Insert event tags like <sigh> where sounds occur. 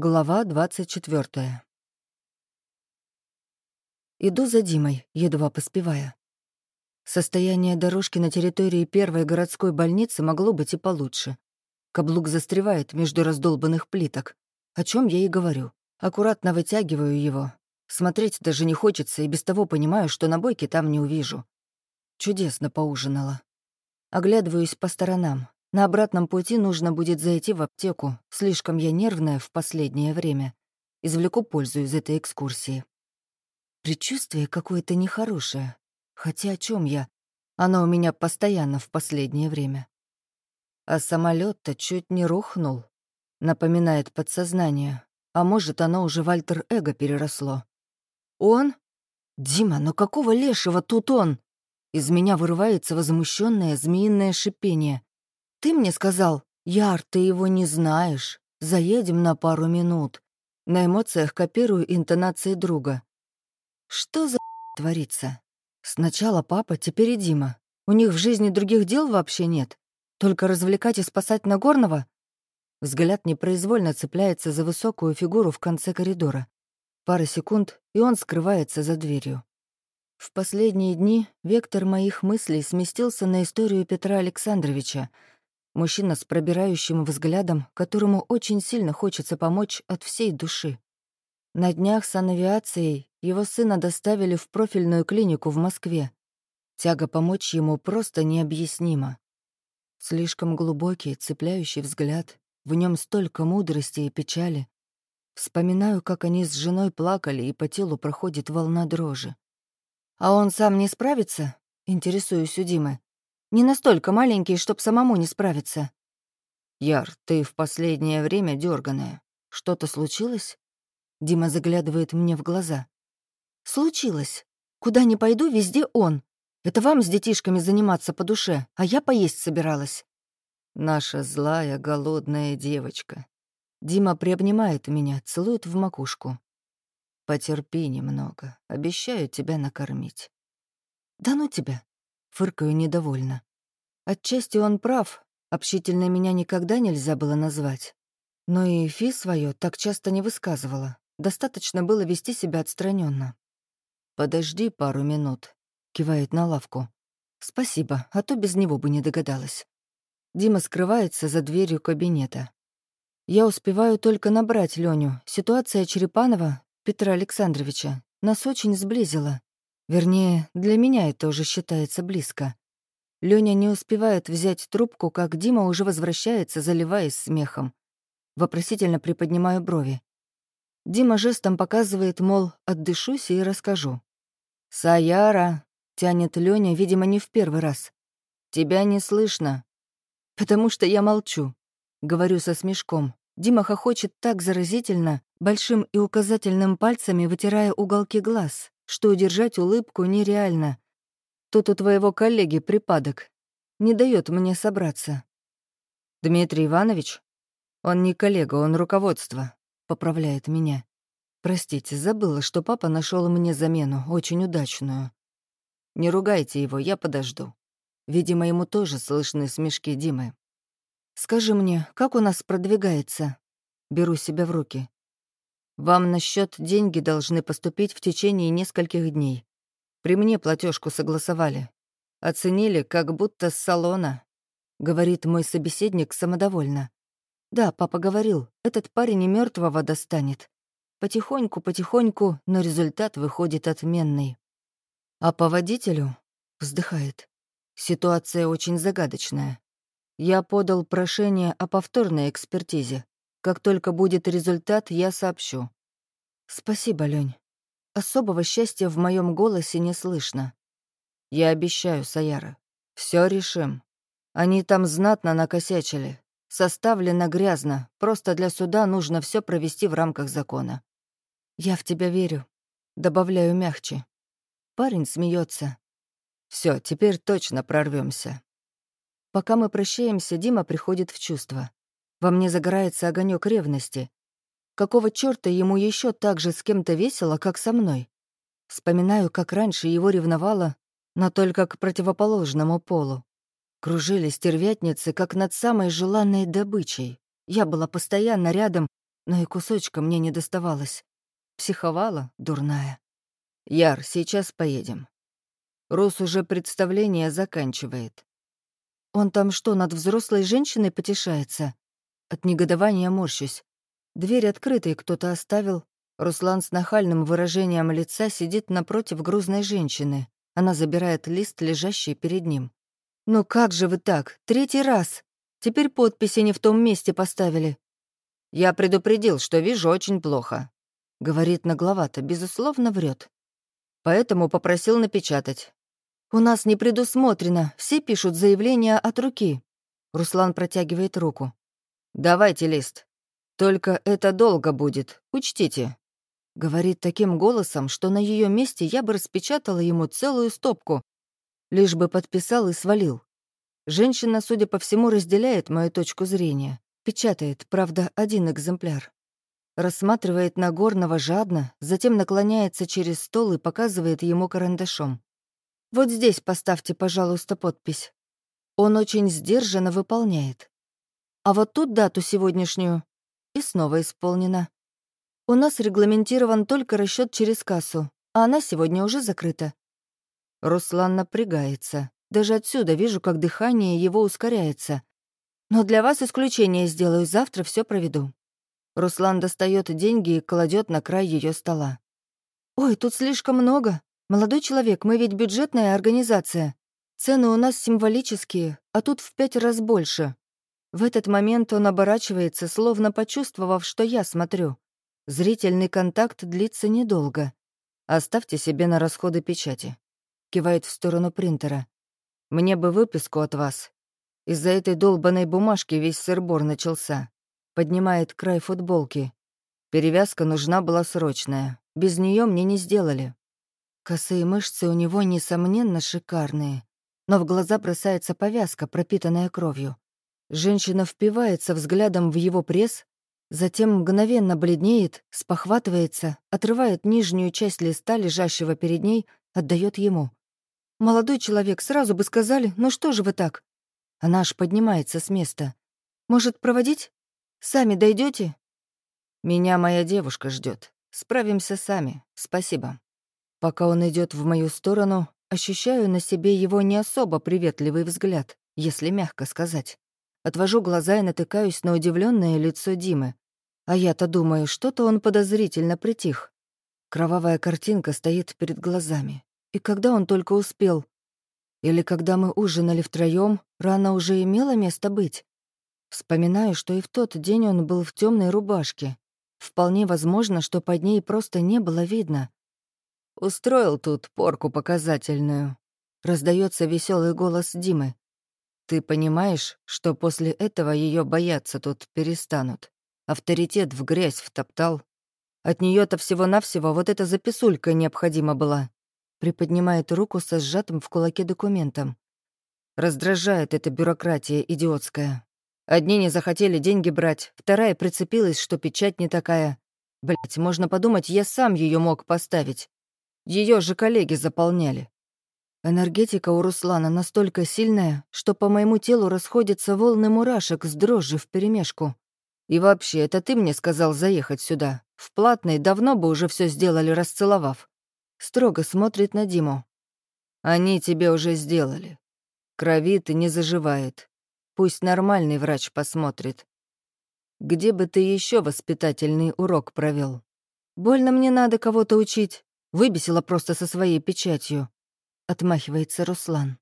Глава 24. Иду за Димой, едва поспевая. Состояние дорожки на территории первой городской больницы могло быть и получше. Каблук застревает между раздолбанных плиток. О чем я и говорю. Аккуратно вытягиваю его. Смотреть даже не хочется, и без того понимаю, что набойки там не увижу. Чудесно поужинала. Оглядываюсь по сторонам. На обратном пути нужно будет зайти в аптеку. Слишком я нервная в последнее время. Извлеку пользу из этой экскурсии. Предчувствие какое-то нехорошее. Хотя о чем я? Оно у меня постоянно в последнее время. А самолет то чуть не рухнул. Напоминает подсознание. А может, оно уже в альтер-эго переросло. Он? Дима, ну какого лешего тут он? Из меня вырывается возмущенное змеиное шипение. Ты мне сказал, Яр, ты его не знаешь. Заедем на пару минут. На эмоциях копирую интонации друга. Что за <laughs> творится? Сначала папа, теперь и Дима. У них в жизни других дел вообще нет. Только развлекать и спасать Нагорного? Взгляд непроизвольно цепляется за высокую фигуру в конце коридора. Пара секунд, и он скрывается за дверью. В последние дни вектор моих мыслей сместился на историю Петра Александровича — Мужчина с пробирающим взглядом, которому очень сильно хочется помочь от всей души. На днях с авиацией его сына доставили в профильную клинику в Москве. Тяга помочь ему просто необъяснима. Слишком глубокий, цепляющий взгляд, в нем столько мудрости и печали. Вспоминаю, как они с женой плакали, и по телу проходит волна дрожи. «А он сам не справится?» — интересуюсь у Димы. Не настолько маленький, чтоб самому не справиться. Яр, ты в последнее время дерганая. Что-то случилось? Дима заглядывает мне в глаза. Случилось. Куда ни пойду, везде он. Это вам с детишками заниматься по душе, а я поесть собиралась. Наша злая, голодная девочка. Дима приобнимает меня, целует в макушку. Потерпи немного, обещаю тебя накормить. Да ну тебя, Фыркаю недовольно. Отчасти он прав, общительной меня никогда нельзя было назвать. Но и Фи свое так часто не высказывала. Достаточно было вести себя отстраненно. «Подожди пару минут», — кивает на лавку. «Спасибо, а то без него бы не догадалась». Дима скрывается за дверью кабинета. Я успеваю только набрать Леню. Ситуация Черепанова, Петра Александровича, нас очень сблизила. Вернее, для меня это уже считается близко. Лёня не успевает взять трубку, как Дима уже возвращается, заливаясь смехом. Вопросительно приподнимаю брови. Дима жестом показывает, мол, отдышусь и расскажу. «Саяра!» — тянет Лёня, видимо, не в первый раз. «Тебя не слышно». «Потому что я молчу», — говорю со смешком. Дима хохочет так заразительно, большим и указательным пальцами вытирая уголки глаз что удержать улыбку нереально. Тут у твоего коллеги припадок. Не дает мне собраться. Дмитрий Иванович? Он не коллега, он руководство. Поправляет меня. Простите, забыла, что папа нашел мне замену, очень удачную. Не ругайте его, я подожду. Видимо, ему тоже слышны смешки Димы. Скажи мне, как у нас продвигается? Беру себя в руки. Вам на счет деньги должны поступить в течение нескольких дней. При мне платежку согласовали. Оценили, как будто с салона. Говорит мой собеседник самодовольно. Да, папа говорил, этот парень и мертвого достанет. Потихоньку, потихоньку, но результат выходит отменный. А по водителю вздыхает. Ситуация очень загадочная. Я подал прошение о повторной экспертизе. Как только будет результат, я сообщу. Спасибо, Лень. Особого счастья в моем голосе не слышно. Я обещаю, Саяра. Все решим. Они там знатно накосячили. Составлено грязно. Просто для суда нужно все провести в рамках закона. Я в тебя верю. Добавляю мягче. Парень смеется. Все, теперь точно прорвемся. Пока мы прощаемся, Дима приходит в чувство. Во мне загорается огонек ревности. Какого чёрта ему еще так же с кем-то весело, как со мной? Вспоминаю, как раньше его ревновало, но только к противоположному полу. Кружили стервятницы, как над самой желанной добычей. Я была постоянно рядом, но и кусочка мне не доставалось. Психовала, дурная. «Яр, сейчас поедем. Рус уже представление заканчивает». «Он там что, над взрослой женщиной потешается?» От негодования морщусь. Дверь открытой кто-то оставил. Руслан с нахальным выражением лица сидит напротив грузной женщины. Она забирает лист, лежащий перед ним. «Ну как же вы так? Третий раз! Теперь подписи не в том месте поставили». «Я предупредил, что вижу очень плохо», — говорит нагловато, безусловно, врет. Поэтому попросил напечатать. «У нас не предусмотрено, все пишут заявления от руки». Руслан протягивает руку. «Давайте лист. Только это долго будет, учтите». Говорит таким голосом, что на ее месте я бы распечатала ему целую стопку, лишь бы подписал и свалил. Женщина, судя по всему, разделяет мою точку зрения. Печатает, правда, один экземпляр. Рассматривает Нагорного жадно, затем наклоняется через стол и показывает ему карандашом. «Вот здесь поставьте, пожалуйста, подпись». Он очень сдержанно выполняет. А вот тут дату сегодняшнюю. И снова исполнено. У нас регламентирован только расчет через кассу, а она сегодня уже закрыта. Руслан напрягается. Даже отсюда вижу, как дыхание его ускоряется. Но для вас исключение сделаю, завтра все проведу. Руслан достает деньги и кладет на край ее стола. «Ой, тут слишком много. Молодой человек, мы ведь бюджетная организация. Цены у нас символические, а тут в пять раз больше». В этот момент он оборачивается, словно почувствовав, что я смотрю. Зрительный контакт длится недолго. Оставьте себе на расходы печати. Кивает в сторону принтера. Мне бы выписку от вас. Из-за этой долбанной бумажки весь сырбор начался поднимает край футболки. Перевязка нужна была срочная. Без нее мне не сделали. Косые мышцы у него, несомненно, шикарные. Но в глаза бросается повязка, пропитанная кровью. Женщина впивается взглядом в его пресс, затем мгновенно бледнеет, спохватывается, отрывает нижнюю часть листа, лежащего перед ней, отдает ему. «Молодой человек, сразу бы сказали, ну что же вы так?» Она аж поднимается с места. «Может, проводить?» Сами дойдете? Меня моя девушка ждет. Справимся сами. Спасибо. Пока он идет в мою сторону, ощущаю на себе его не особо приветливый взгляд, если мягко сказать. Отвожу глаза и натыкаюсь на удивленное лицо Димы. А я-то думаю, что-то он подозрительно притих. Кровавая картинка стоит перед глазами. И когда он только успел? Или когда мы ужинали втроем, рана уже имела место быть? Вспоминаю, что и в тот день он был в темной рубашке. Вполне возможно, что под ней просто не было видно. «Устроил тут порку показательную», — раздается веселый голос Димы. «Ты понимаешь, что после этого ее бояться тут перестанут? Авторитет в грязь втоптал. От нее то всего-навсего вот эта записулька необходима была». Приподнимает руку со сжатым в кулаке документом. Раздражает эта бюрократия идиотская. Одни не захотели деньги брать, вторая прицепилась, что печать не такая. Блять, можно подумать, я сам ее мог поставить. Ее же коллеги заполняли. Энергетика у Руслана настолько сильная, что по моему телу расходятся волны мурашек с дрожжи вперемешку. И вообще, это ты мне сказал заехать сюда. В платной давно бы уже все сделали, расцеловав. Строго смотрит на Диму. Они тебе уже сделали. Кровит и не заживает. Пусть нормальный врач посмотрит. Где бы ты еще воспитательный урок провел? Больно мне надо кого-то учить. Выбесила просто со своей печатью. Отмахивается Руслан.